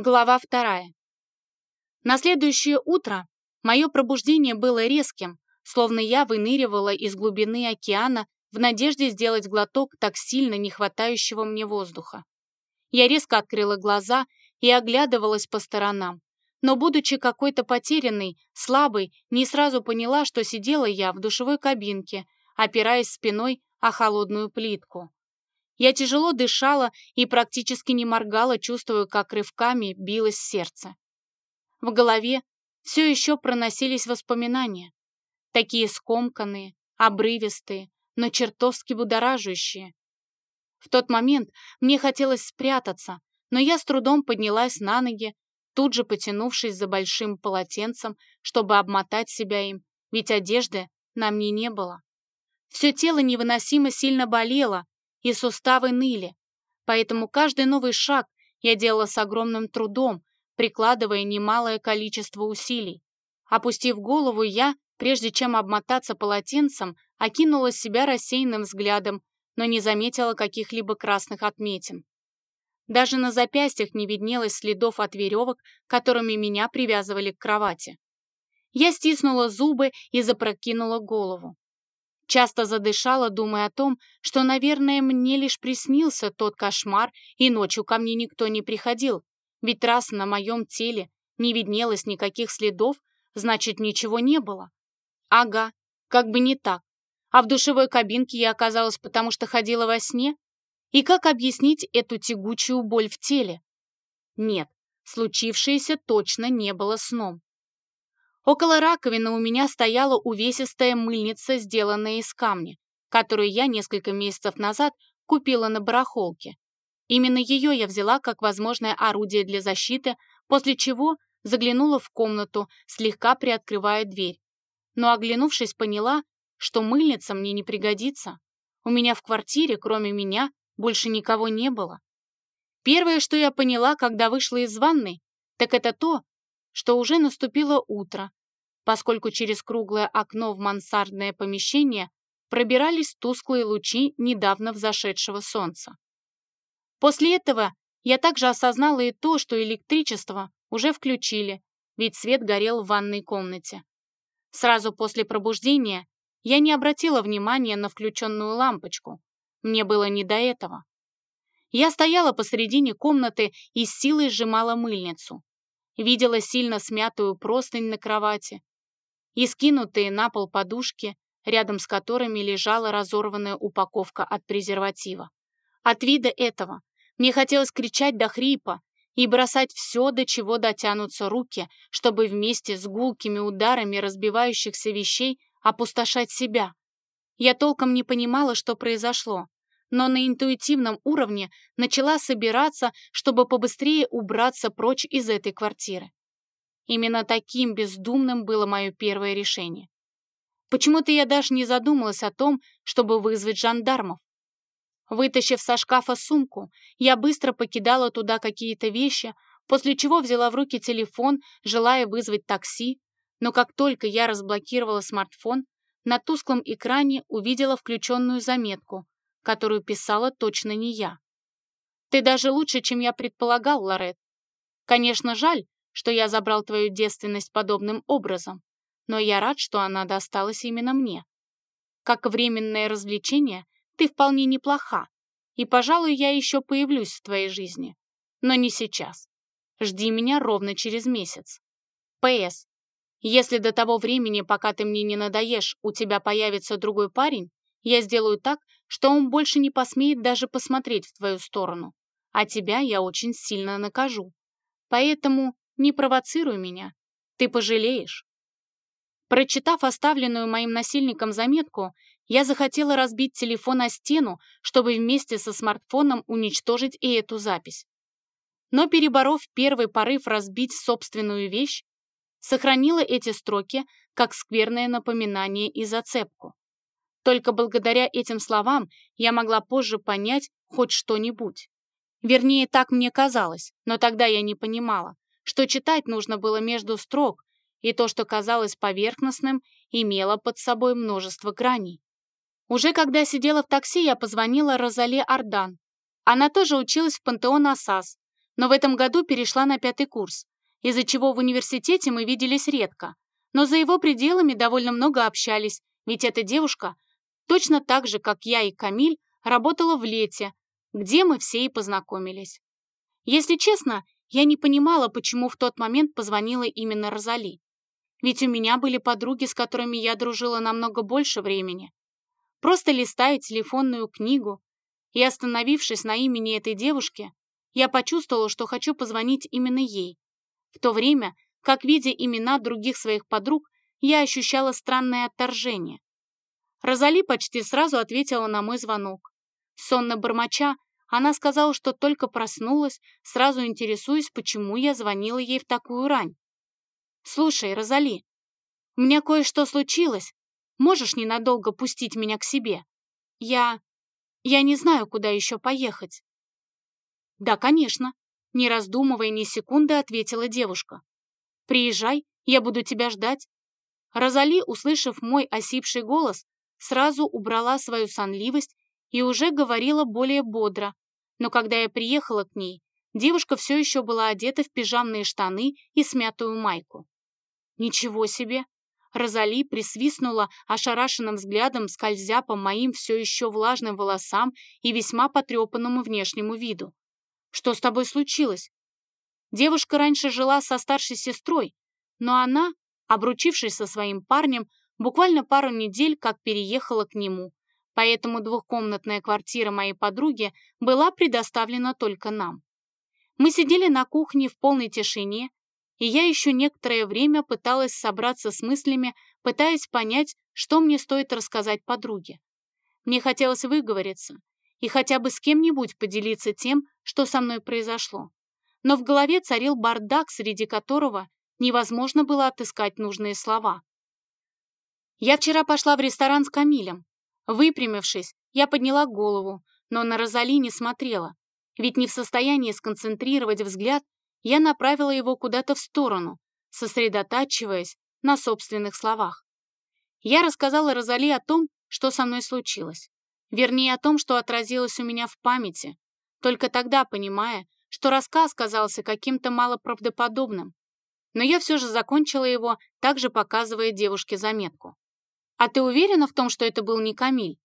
Глава вторая. На следующее утро мое пробуждение было резким, словно я выныривала из глубины океана в надежде сделать глоток так сильно не хватающего мне воздуха. Я резко открыла глаза и оглядывалась по сторонам, но, будучи какой-то потерянной, слабой, не сразу поняла, что сидела я в душевой кабинке, опираясь спиной о холодную плитку. Я тяжело дышала и практически не моргала, чувствуя, как рывками билось сердце. В голове все еще проносились воспоминания. Такие скомканные, обрывистые, но чертовски будоражащие. В тот момент мне хотелось спрятаться, но я с трудом поднялась на ноги, тут же потянувшись за большим полотенцем, чтобы обмотать себя им, ведь одежды на мне не было. Все тело невыносимо сильно болело, и суставы ныли, поэтому каждый новый шаг я делала с огромным трудом, прикладывая немалое количество усилий. Опустив голову, я, прежде чем обмотаться полотенцем, окинула себя рассеянным взглядом, но не заметила каких-либо красных отметин. Даже на запястьях не виднелось следов от веревок, которыми меня привязывали к кровати. Я стиснула зубы и запрокинула голову. Часто задышала, думая о том, что, наверное, мне лишь приснился тот кошмар, и ночью ко мне никто не приходил. Ведь раз на моем теле не виднелось никаких следов, значит, ничего не было. Ага, как бы не так. А в душевой кабинке я оказалась, потому что ходила во сне? И как объяснить эту тягучую боль в теле? Нет, случившееся точно не было сном. Около раковины у меня стояла увесистая мыльница, сделанная из камня, которую я несколько месяцев назад купила на барахолке. Именно ее я взяла как возможное орудие для защиты, после чего заглянула в комнату, слегка приоткрывая дверь. Но, оглянувшись, поняла, что мыльница мне не пригодится. У меня в квартире, кроме меня, больше никого не было. Первое, что я поняла, когда вышла из ванной, так это то, что уже наступило утро, поскольку через круглое окно в мансардное помещение пробирались тусклые лучи недавно взошедшего солнца. После этого я также осознала и то, что электричество уже включили, ведь свет горел в ванной комнате. Сразу после пробуждения я не обратила внимания на включенную лампочку. Мне было не до этого. Я стояла посредине комнаты и с силой сжимала мыльницу. Видела сильно смятую простынь на кровати, и скинутые на пол подушки, рядом с которыми лежала разорванная упаковка от презерватива. От вида этого мне хотелось кричать до хрипа и бросать все, до чего дотянутся руки, чтобы вместе с гулкими ударами разбивающихся вещей опустошать себя. Я толком не понимала, что произошло, но на интуитивном уровне начала собираться, чтобы побыстрее убраться прочь из этой квартиры. Именно таким бездумным было мое первое решение. Почему-то я даже не задумалась о том, чтобы вызвать жандармов. Вытащив со шкафа сумку, я быстро покидала туда какие-то вещи, после чего взяла в руки телефон, желая вызвать такси, но как только я разблокировала смартфон, на тусклом экране увидела включенную заметку, которую писала точно не я. «Ты даже лучше, чем я предполагал, Лорет. Конечно, жаль, что я забрал твою девственность подобным образом, но я рад, что она досталась именно мне. Как временное развлечение ты вполне неплоха, и, пожалуй, я еще появлюсь в твоей жизни. Но не сейчас. Жди меня ровно через месяц. П.С. Если до того времени, пока ты мне не надоешь, у тебя появится другой парень, я сделаю так, что он больше не посмеет даже посмотреть в твою сторону, а тебя я очень сильно накажу. Поэтому не провоцируй меня. Ты пожалеешь. Прочитав оставленную моим насильником заметку, я захотела разбить телефон о стену, чтобы вместе со смартфоном уничтожить и эту запись. Но, переборов первый порыв разбить собственную вещь, сохранила эти строки как скверное напоминание и зацепку. Только благодаря этим словам я могла позже понять хоть что-нибудь. Вернее, так мне казалось, но тогда я не понимала, что читать нужно было между строк, и то, что казалось поверхностным, имело под собой множество граней. Уже когда сидела в такси, я позвонила Розале Ардан. Она тоже училась в Пантеон Асас, но в этом году перешла на пятый курс, из-за чего в университете мы виделись редко, но за его пределами довольно много общались, ведь эта девушка, точно так же, как я и Камиль, работала в лете, где мы все и познакомились. Если честно, я не понимала, почему в тот момент позвонила именно Розали. Ведь у меня были подруги, с которыми я дружила намного больше времени. Просто листая телефонную книгу и остановившись на имени этой девушки, я почувствовала, что хочу позвонить именно ей. В то время, как видя имена других своих подруг, я ощущала странное отторжение. Розали почти сразу ответила на мой звонок. Сонно бормоча, она сказала, что только проснулась, сразу интересуясь, почему я звонила ей в такую рань. «Слушай, Розали, у меня кое-что случилось. Можешь ненадолго пустить меня к себе? Я... я не знаю, куда еще поехать». «Да, конечно», — не раздумывая ни секунды, ответила девушка. «Приезжай, я буду тебя ждать». Розали, услышав мой осипший голос, сразу убрала свою сонливость и уже говорила более бодро, но когда я приехала к ней, девушка все еще была одета в пижамные штаны и смятую майку. «Ничего себе!» Розали присвистнула ошарашенным взглядом, скользя по моим все еще влажным волосам и весьма потрепанному внешнему виду. «Что с тобой случилось?» Девушка раньше жила со старшей сестрой, но она, обручившись со своим парнем, буквально пару недель как переехала к нему, поэтому двухкомнатная квартира моей подруги была предоставлена только нам. Мы сидели на кухне в полной тишине, и я еще некоторое время пыталась собраться с мыслями, пытаясь понять, что мне стоит рассказать подруге. Мне хотелось выговориться и хотя бы с кем-нибудь поделиться тем, что со мной произошло. Но в голове царил бардак, среди которого невозможно было отыскать нужные слова. Я вчера пошла в ресторан с Камилем, Выпрямившись, я подняла голову, но на Розали не смотрела, ведь не в состоянии сконцентрировать взгляд, я направила его куда-то в сторону, сосредотачиваясь на собственных словах. Я рассказала Розали о том, что со мной случилось. Вернее, о том, что отразилось у меня в памяти, только тогда понимая, что рассказ казался каким-то малоправдоподобным. Но я все же закончила его, также показывая девушке заметку. «А ты уверена в том, что это был не Камиль?»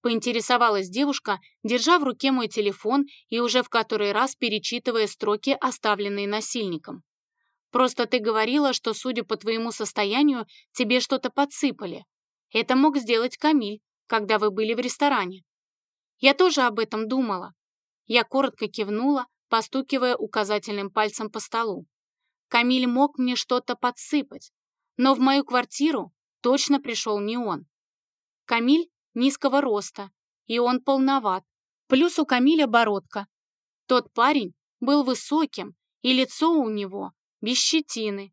Поинтересовалась девушка, держа в руке мой телефон и уже в который раз перечитывая строки, оставленные насильником. «Просто ты говорила, что, судя по твоему состоянию, тебе что-то подсыпали. Это мог сделать Камиль, когда вы были в ресторане». «Я тоже об этом думала». Я коротко кивнула, постукивая указательным пальцем по столу. Камиль мог мне что-то подсыпать, но в мою квартиру точно пришел не он. Камиль низкого роста, и он полноват. Плюс у Камиля бородка. Тот парень был высоким, и лицо у него без щетины.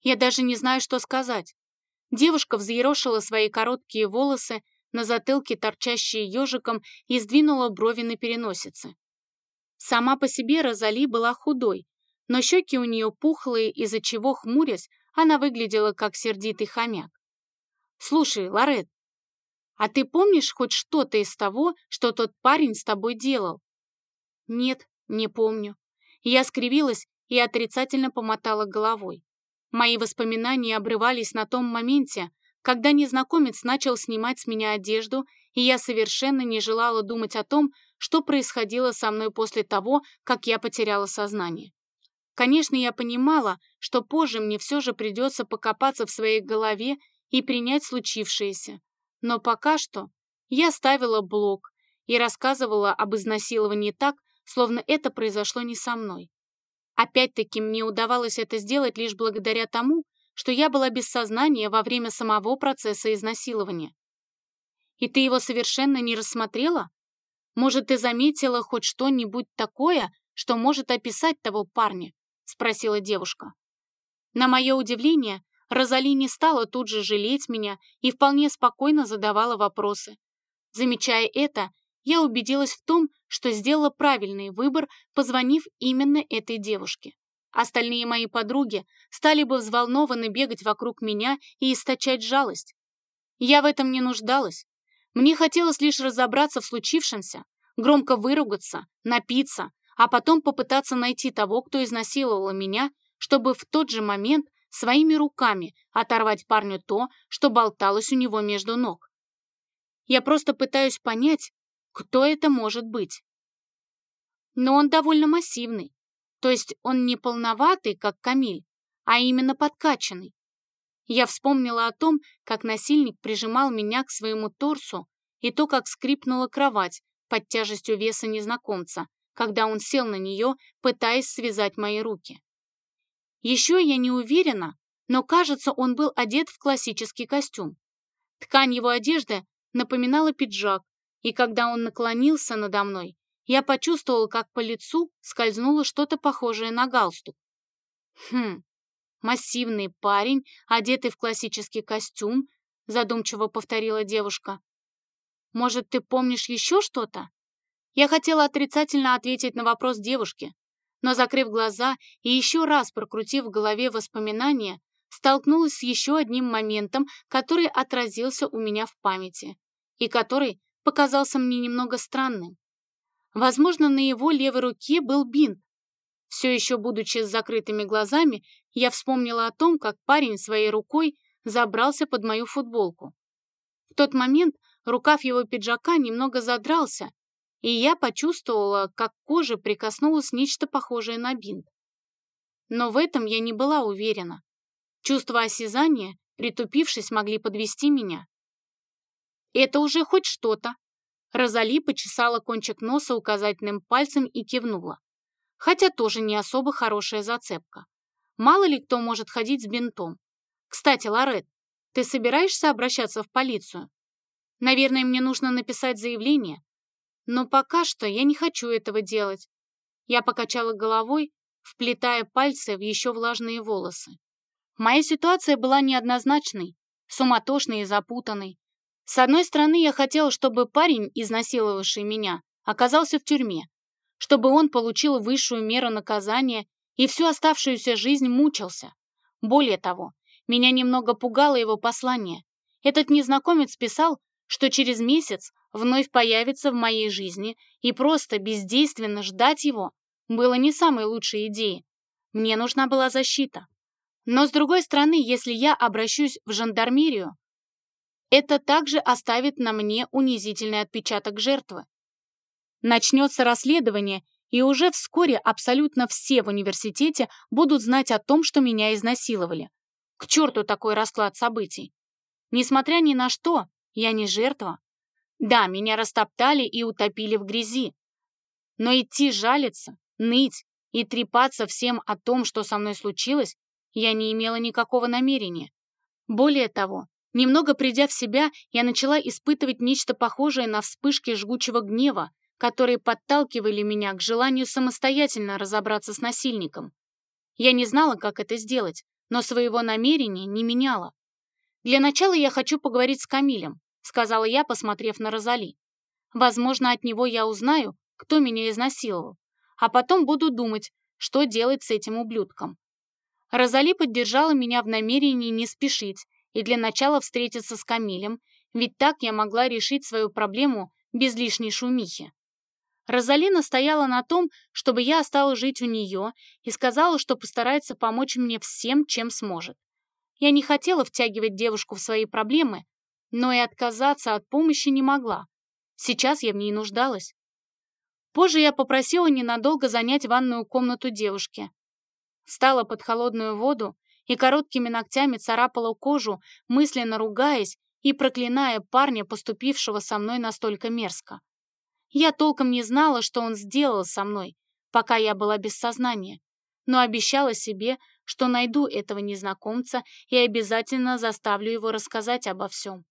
Я даже не знаю, что сказать. Девушка взъерошила свои короткие волосы, на затылке торчащие ежиком, и сдвинула брови на переносице. Сама по себе Розали была худой, но щеки у нее пухлые, из-за чего, хмурясь, она выглядела как сердитый хомяк. «Слушай, Лорет, а ты помнишь хоть что-то из того, что тот парень с тобой делал?» «Нет, не помню». Я скривилась и отрицательно помотала головой. Мои воспоминания обрывались на том моменте, когда незнакомец начал снимать с меня одежду, и я совершенно не желала думать о том, что происходило со мной после того, как я потеряла сознание. Конечно, я понимала, что позже мне все же придется покопаться в своей голове и принять случившееся. Но пока что я ставила блок и рассказывала об изнасиловании так, словно это произошло не со мной. Опять-таки мне удавалось это сделать лишь благодаря тому, что я была без сознания во время самого процесса изнасилования. И ты его совершенно не рассмотрела? Может, ты заметила хоть что-нибудь такое, что может описать того парня? Спросила девушка. На мое удивление, Розали не стала тут же жалеть меня и вполне спокойно задавала вопросы. Замечая это, я убедилась в том, что сделала правильный выбор, позвонив именно этой девушке. Остальные мои подруги стали бы взволнованно бегать вокруг меня и источать жалость. Я в этом не нуждалась. Мне хотелось лишь разобраться в случившемся, громко выругаться, напиться, а потом попытаться найти того, кто изнасиловал меня, чтобы в тот же момент своими руками оторвать парню то, что болталось у него между ног. Я просто пытаюсь понять, кто это может быть. Но он довольно массивный, то есть он не полноватый, как Камиль, а именно подкачанный. Я вспомнила о том, как насильник прижимал меня к своему торсу и то, как скрипнула кровать под тяжестью веса незнакомца, когда он сел на нее, пытаясь связать мои руки. Еще я не уверена, но кажется, он был одет в классический костюм. Ткань его одежды напоминала пиджак, и когда он наклонился надо мной, я почувствовала, как по лицу скользнуло что-то похожее на галстук. Хм, массивный парень, одетый в классический костюм, задумчиво повторила девушка. Может, ты помнишь еще что-то? Я хотела отрицательно ответить на вопрос девушки, но, закрыв глаза и еще раз прокрутив в голове воспоминания, столкнулась с еще одним моментом, который отразился у меня в памяти и который показался мне немного странным. Возможно, на его левой руке был бинт. Все еще будучи с закрытыми глазами, я вспомнила о том, как парень своей рукой забрался под мою футболку. В тот момент рукав его пиджака немного задрался, и я почувствовала, как к коже прикоснулось нечто похожее на бинт. Но в этом я не была уверена. Чувства осязания, притупившись, могли подвести меня. Это уже хоть что-то. Розали почесала кончик носа указательным пальцем и кивнула. Хотя тоже не особо хорошая зацепка. Мало ли кто может ходить с бинтом. Кстати, Лорет, ты собираешься обращаться в полицию? Наверное, мне нужно написать заявление, но пока что я не хочу этого делать. Я покачала головой, вплетая пальцы в еще влажные волосы. Моя ситуация была неоднозначной, суматошной и запутанной. С одной стороны, я хотела, чтобы парень, изнасиловавший меня, оказался в тюрьме, чтобы он получил высшую меру наказания и всю оставшуюся жизнь мучился. Более того, меня немного пугало его послание. Этот незнакомец писал, что через месяц вновь появится в моей жизни, и просто бездейственно ждать его было не самой лучшей идеей. Мне нужна была защита. Но с другой стороны, если я обращусь в жандармерию, это также оставит на мне унизительный отпечаток жертвы. Начнется расследование, и уже вскоре абсолютно все в университете будут знать о том, что меня изнасиловали. К черту такой расклад событий. Несмотря ни на что, я не жертва, да, меня растоптали и утопили в грязи. Но идти жалиться, ныть и трепаться всем о том, что со мной случилось, я не имела никакого намерения. Более того, немного придя в себя, я начала испытывать нечто похожее на вспышки жгучего гнева, которые подталкивали меня к желанию самостоятельно разобраться с насильником. Я не знала, как это сделать, но своего намерения не меняла. Для начала я хочу поговорить с Камилем, — сказала я, посмотрев на Розали. «Возможно, от него я узнаю, кто меня изнасиловал, а потом буду думать, что делать с этим ублюдком». Розали поддержала меня в намерении не спешить и для начала встретиться с Камилем, ведь так я могла решить свою проблему без лишней шумихи. Розалина стояла на том, чтобы я осталась жить у нее и сказала, что постарается помочь мне всем, чем сможет. Я не хотела втягивать девушку в свои проблемы, но и отказаться от помощи не могла. Сейчас я в ней нуждалась. Позже я попросила ненадолго занять ванную комнату девушки. Встала под холодную воду и короткими ногтями царапала кожу, мысленно ругаясь и проклиная парня, поступившего со мной настолько мерзко. Я толком не знала, что он сделал со мной, пока я была без сознания, но обещала себе, что найду этого незнакомца и обязательно заставлю его рассказать обо всем.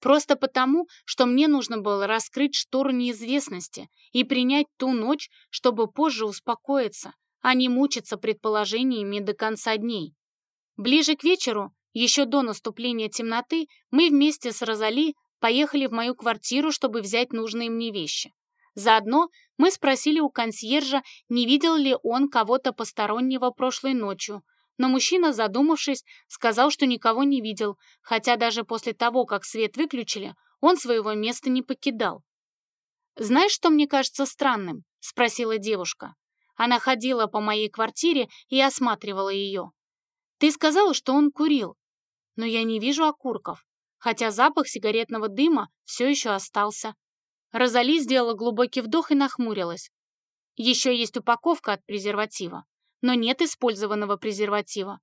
Просто потому, что мне нужно было раскрыть штору неизвестности и принять ту ночь, чтобы позже успокоиться, а не мучиться предположениями до конца дней. Ближе к вечеру, еще до наступления темноты, мы вместе с Розали поехали в мою квартиру, чтобы взять нужные мне вещи. Заодно мы спросили у консьержа, не видел ли он кого-то постороннего прошлой ночью, но мужчина, задумавшись, сказал, что никого не видел, хотя даже после того, как свет выключили, он своего места не покидал. «Знаешь, что мне кажется странным?» — спросила девушка. Она ходила по моей квартире и осматривала ее. Ты сказала, что он курил, но я не вижу окурков, хотя запах сигаретного дыма все еще остался. Розали сделала глубокий вдох и нахмурилась. Еще есть упаковка от презерватива, но нет использованного презерватива.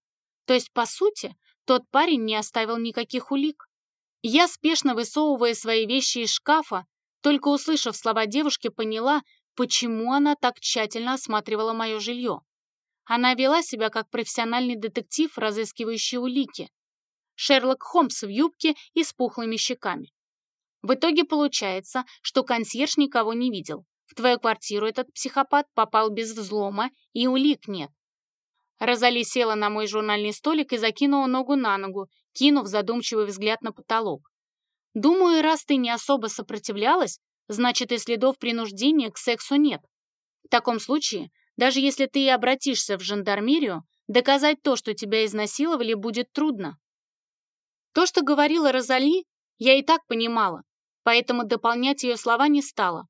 То есть, по сути, тот парень не оставил никаких улик. Я, спешно высовывая свои вещи из шкафа, только услышав слова девушки, поняла, почему она так тщательно осматривала мое жилье. Она вела себя как профессиональный детектив, разыскивающий улики. Шерлок Холмс в юбке и с пухлыми щеками. В итоге получается, что консьерж никого не видел. В твою квартиру этот психопат попал без взлома, и улик нет. Розали села на мой журнальный столик и закинула ногу на ногу, кинув задумчивый взгляд на потолок. «Думаю, раз ты не особо сопротивлялась, значит и следов принуждения к сексу нет. В таком случае, даже если ты и обратишься в жандармерию, доказать то, что тебя изнасиловали, будет трудно». То, что говорила Розали, я и так понимала, поэтому дополнять ее слова не стала.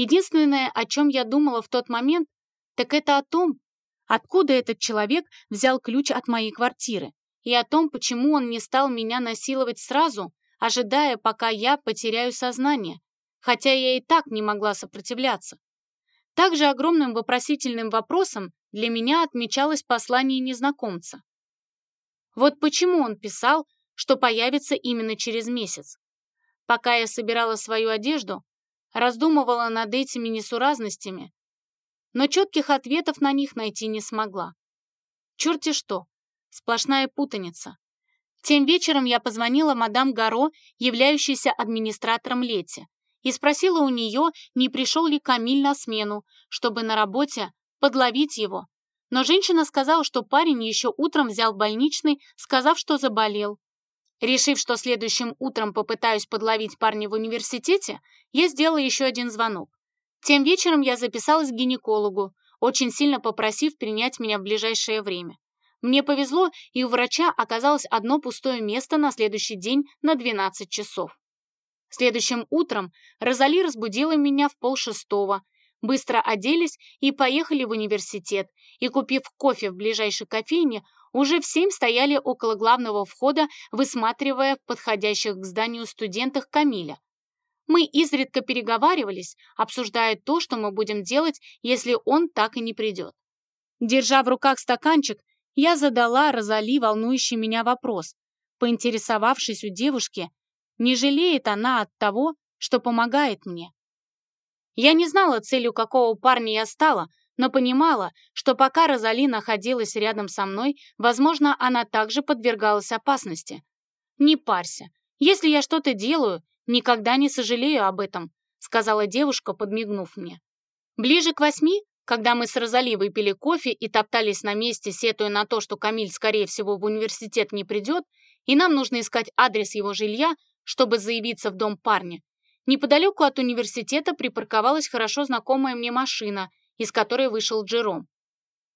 Единственное, о чем я думала в тот момент, так это о том, откуда этот человек взял ключ от моей квартиры, и о том, почему он не стал меня насиловать сразу, ожидая, пока я потеряю сознание, хотя я и так не могла сопротивляться. Также огромным вопросительным вопросом для меня отмечалось послание незнакомца. Вот почему он писал, что появится именно через месяц. Пока я собирала свою одежду, раздумывала над этими несуразностями, но четких ответов на них найти не смогла. Черти что, сплошная путаница. Тем вечером я позвонила мадам Гаро, являющейся администратором Лети, и спросила у нее, не пришел ли Камиль на смену, чтобы на работе подловить его. Но женщина сказала, что парень еще утром взял больничный, сказав, что заболел. Решив, что следующим утром попытаюсь подловить парня в университете, я сделала еще один звонок. Тем вечером я записалась к гинекологу, очень сильно попросив принять меня в ближайшее время. Мне повезло, и у врача оказалось одно пустое место на следующий день на 12 часов. Следующим утром Розали разбудила меня в полшестого. Быстро оделись и поехали в университет, и, купив кофе в ближайшей кофейне, уже в семь стояли около главного входа, высматривая подходящих к зданию студентах Камиля. Мы изредка переговаривались, обсуждая то, что мы будем делать, если он так и не придет. Держа в руках стаканчик, я задала Розали волнующий меня вопрос, поинтересовавшись у девушки, не жалеет она от того, что помогает мне. Я не знала, целью какого парня я стала, но понимала, что пока Розали находилась рядом со мной, возможно, она также подвергалась опасности. «Не парься. Если я что-то делаю, никогда не сожалею об этом», сказала девушка, подмигнув мне. Ближе к восьми, когда мы с Розали выпили кофе и топтались на месте, сетуя на то, что Камиль, скорее всего, в университет не придет, и нам нужно искать адрес его жилья, чтобы заявиться в дом парня, неподалеку от университета припарковалась хорошо знакомая мне машина, из которой вышел Джером.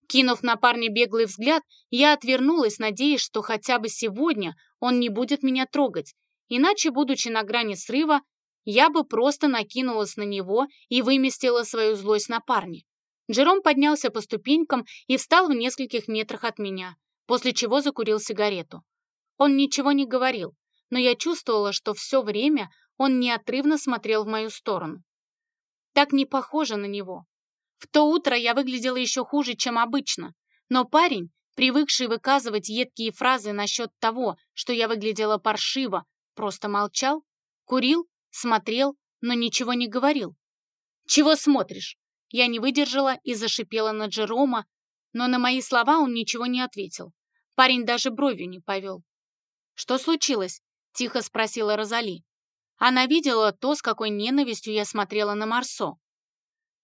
Кинув на парня беглый взгляд, я отвернулась, надеясь, что хотя бы сегодня он не будет меня трогать, иначе, будучи на грани срыва, я бы просто накинулась на него и выместила свою злость на парня. Джером поднялся по ступенькам и встал в нескольких метрах от меня, после чего закурил сигарету. Он ничего не говорил, но я чувствовала, что все время он неотрывно смотрел в мою сторону. Так не похоже на него. В то утро я выглядела еще хуже, чем обычно, но парень, привыкший выказывать едкие фразы насчет того, что я выглядела паршиво, просто молчал, курил, смотрел, но ничего не говорил. «Чего смотришь?» Я не выдержала и зашипела на Джерома, но на мои слова он ничего не ответил. Парень даже бровью не повел. «Что случилось?» — тихо спросила Розали. Она видела то, с какой ненавистью я смотрела на Марсо.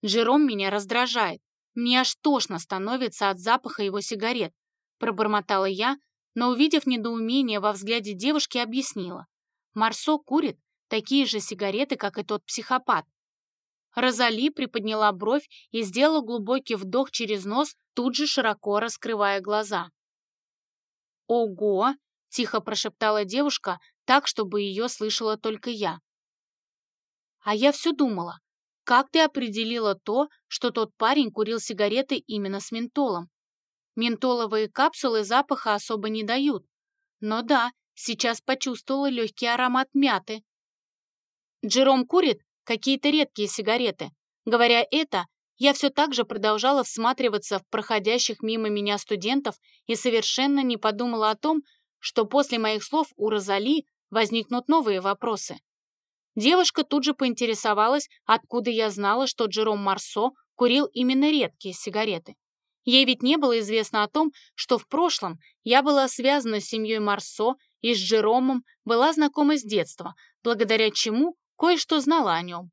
Джером меня раздражает. Мне аж тошно становится от запаха его сигарет, пробормотала я, но, увидев недоумение во взгляде девушки, объяснила. Марсо курит такие же сигареты, как и тот психопат. Розали приподняла бровь и сделала глубокий вдох через нос, тут же широко раскрывая глаза. «Ого!» — тихо прошептала девушка, так, чтобы ее слышала только я. А я все думала, как ты определила то, что тот парень курил сигареты именно с ментолом? Ментоловые капсулы запаха особо не дают. Но да, сейчас почувствовала легкий аромат мяты. Джером курит какие-то редкие сигареты. Говоря это, я все так же продолжала всматриваться в проходящих мимо меня студентов и совершенно не подумала о том, что после моих слов у Розали возникнут новые вопросы. Девушка тут же поинтересовалась, откуда я знала, что Джером Марсо курил именно редкие сигареты. Ей ведь не было известно о том, что в прошлом я была связана с семьей Марсо и с Джеромом была знакома с детства, благодаря чему кое-что знала о нем.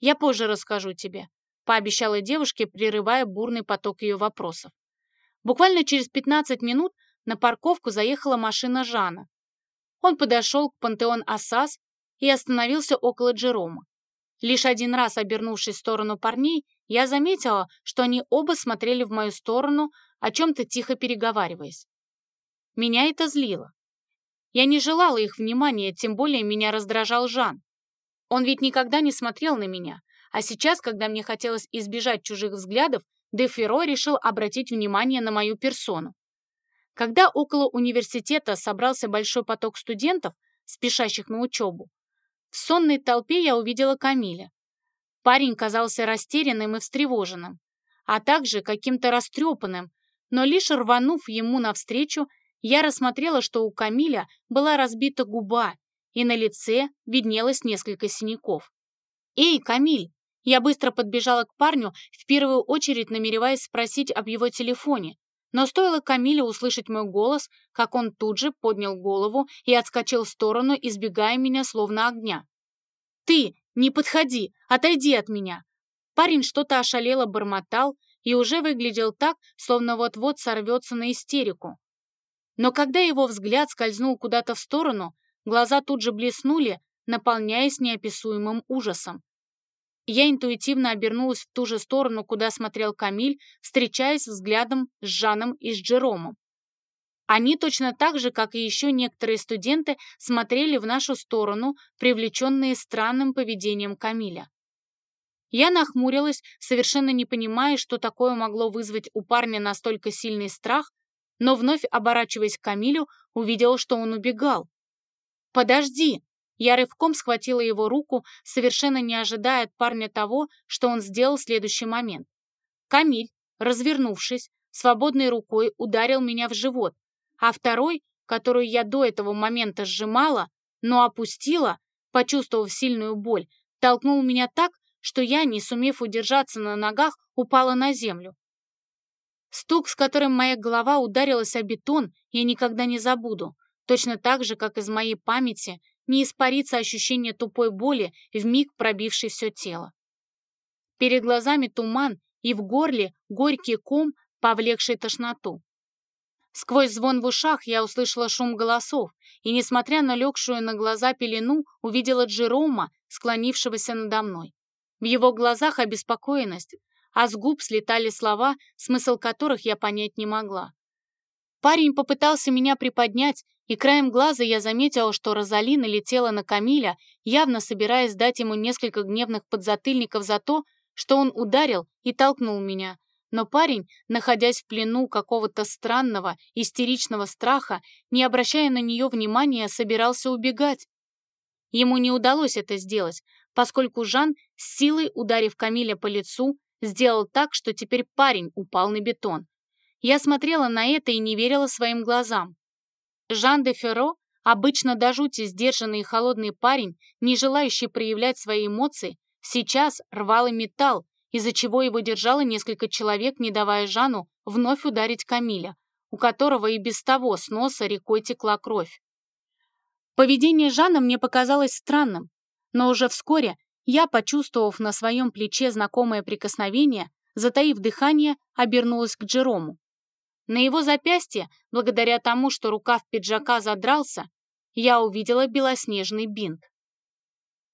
«Я позже расскажу тебе», — пообещала девушке, прерывая бурный поток ее вопросов. Буквально через 15 минут на парковку заехала машина Жана. Он подошел к пантеон Асас и остановился около Джерома. Лишь один раз обернувшись в сторону парней, я заметила, что они оба смотрели в мою сторону, о чем-то тихо переговариваясь. Меня это злило. Я не желала их внимания, тем более меня раздражал Жан. Он ведь никогда не смотрел на меня, а сейчас, когда мне хотелось избежать чужих взглядов, Де Ферро решил обратить внимание на мою персону. Когда около университета собрался большой поток студентов, спешащих на учебу, в сонной толпе я увидела Камиля. Парень казался растерянным и встревоженным, а также каким-то растрепанным, но лишь рванув ему навстречу, я рассмотрела, что у Камиля была разбита губа, и на лице виднелось несколько синяков. «Эй, Камиль!» Я быстро подбежала к парню, в первую очередь намереваясь спросить об его телефоне. Но стоило Камиле услышать мой голос, как он тут же поднял голову и отскочил в сторону, избегая меня словно огня. «Ты! Не подходи! Отойди от меня!» Парень что-то ошалело бормотал и уже выглядел так, словно вот-вот сорвется на истерику. Но когда его взгляд скользнул куда-то в сторону, Глаза тут же блеснули, наполняясь неописуемым ужасом. Я интуитивно обернулась в ту же сторону, куда смотрел Камиль, встречаясь взглядом с Жаном и с Джеромом. Они точно так же, как и еще некоторые студенты, смотрели в нашу сторону, привлеченные странным поведением Камиля. Я нахмурилась, совершенно не понимая, что такое могло вызвать у парня настолько сильный страх, но вновь оборачиваясь к Камилю, увидела, что он убегал. «Подожди!» Я рывком схватила его руку, совершенно не ожидая от парня того, что он сделал в следующий момент. Камиль, развернувшись, свободной рукой ударил меня в живот, а второй, которую я до этого момента сжимала, но опустила, почувствовав сильную боль, толкнул меня так, что я, не сумев удержаться на ногах, упала на землю. Стук, с которым моя голова ударилась о бетон, я никогда не забуду. Точно так же, как из моей памяти не испарится ощущение тупой боли, вмиг пробившей все тело. Перед глазами туман и в горле горький ком, повлекший тошноту. Сквозь звон в ушах я услышала шум голосов и, несмотря на легшую на глаза пелену, увидела Джерома, склонившегося надо мной. В его глазах обеспокоенность, а с губ слетали слова, смысл которых я понять не могла. Парень попытался меня приподнять, и краем глаза я заметила, что Розали налетела на Камиля, явно собираясь дать ему несколько гневных подзатыльников за то, что он ударил и толкнул меня. Но парень, находясь в плену какого-то странного, истеричного страха, не обращая на нее внимания, собирался убегать. Ему не удалось это сделать, поскольку Жан, с силой ударив Камиля по лицу, сделал так, что теперь парень упал на бетон. Я смотрела на это и не верила своим глазам. Жан де Ферро, обычно до жути сдержанный и холодный парень, не желающий проявлять свои эмоции, сейчас рвал и металл, из-за чего его держало несколько человек, не давая Жану вновь ударить Камиля, у которого и без того с носа рекой текла кровь. Поведение Жана мне показалось странным, но уже вскоре я, почувствовав на своем плече знакомое прикосновение, затаив дыхание, обернулась к Джерому. На его запястье, благодаря тому, что рукав пиджака задрался, я увидела белоснежный бинт.